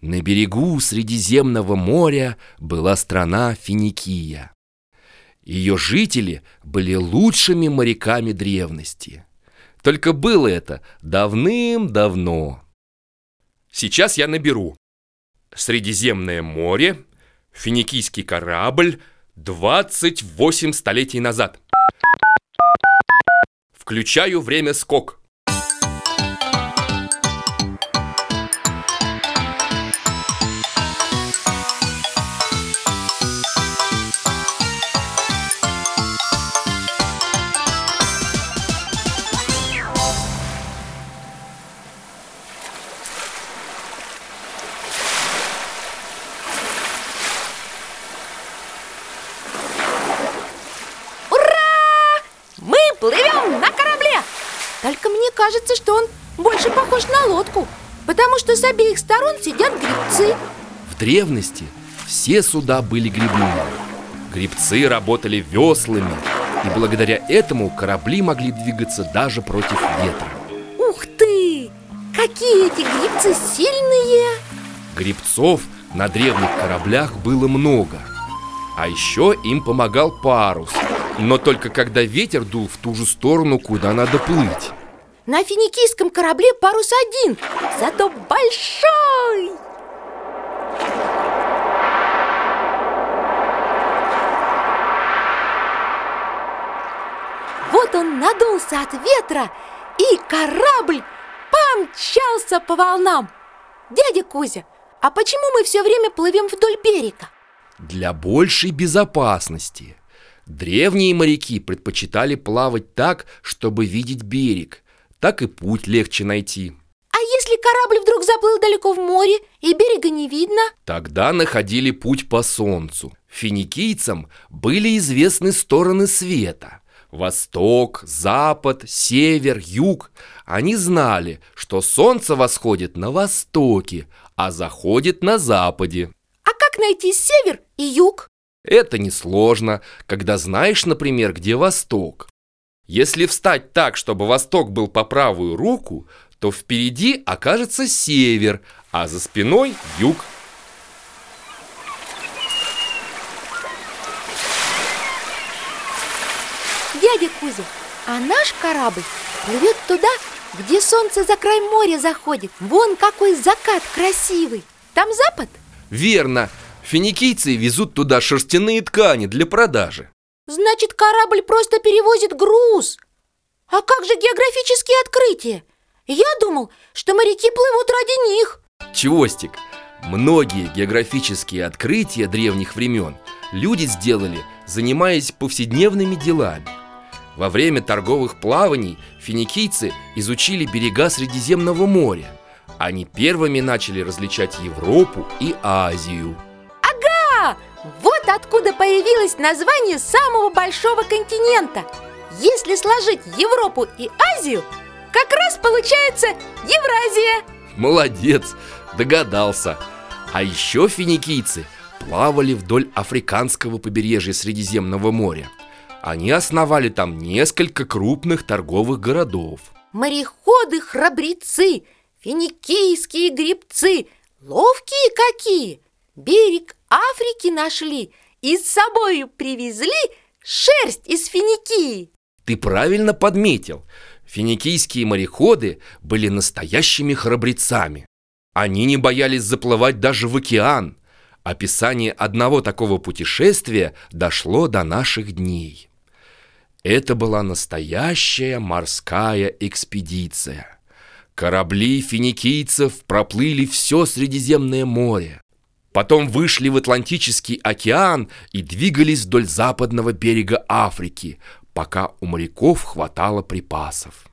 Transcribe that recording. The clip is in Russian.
На берегу Средиземного моря была страна Финикия. Ее жители были лучшими моряками древности. Только было это давным-давно. Сейчас я наберу. Средиземное море, финикийский корабль, 28 столетий назад. Включаю время скок. Кажется, что он больше похож на лодку Потому что с обеих сторон сидят грибцы В древности все суда были грибными. Грибцы работали веслами, и благодаря этому корабли могли двигаться даже против ветра. Ух ты! Какие эти грибцы сильные! Грибцов на древних кораблях было много. А еще им помогал парус, но только когда ветер дул в ту же сторону, куда надо плыть. На финикийском корабле парус один, зато большой! Вот он надулся от ветра, и корабль помчался по волнам. Дядя Кузя, а почему мы все время плывем вдоль берега? Для большей безопасности. Древние моряки предпочитали плавать так, чтобы видеть берег. Так и путь легче найти. А если корабль вдруг заплыл далеко в море и берега не видно? Тогда находили путь по солнцу. Финикийцам были известны стороны света. Восток, запад, север, юг. Они знали, что солнце восходит на востоке, а заходит на западе. А как найти север и юг? Это несложно, когда знаешь, например, где восток. Если встать так, чтобы восток был по правую руку, то впереди окажется север, а за спиной юг. Дядя Кузя, а наш корабль плывет туда, где солнце за край моря заходит Вон какой закат красивый Там запад? Верно, финикийцы везут туда шерстяные ткани для продажи. Значит, корабль просто перевозит груз А как же географические открытия? Я думал, что моряки плывут ради них Чевостик, многие географические открытия древних времен люди сделали, занимаясь повседневными делами. Во время торговых плаваний финикийцы изучили берега Средиземного моря. Они первыми начали различать Европу и Азию. Вот откуда появилось название самого большого континента Если сложить Европу и Азию, как раз получается Евразия Молодец, догадался. А еще финикийцы плавали вдоль африканского побережья Средиземного моря. Они основали там несколько крупных торговых городов. Мореходы-храбрецы, финикийские гребцы Ловкие какие! Берег Африки нашли И с собою привезли шерсть из Финикии Ты правильно подметил. Финикийские мореходы были настоящими храбрецами. Они не боялись заплывать даже в океан. Описание одного такого путешествия дошло до наших дней. Это была настоящая морская экспедиция. Корабли финикийцев проплыли все Средиземное море. Потом вышли в Атлантический океан и двигались вдоль западного берега Африки, пока у моряков хватало припасов.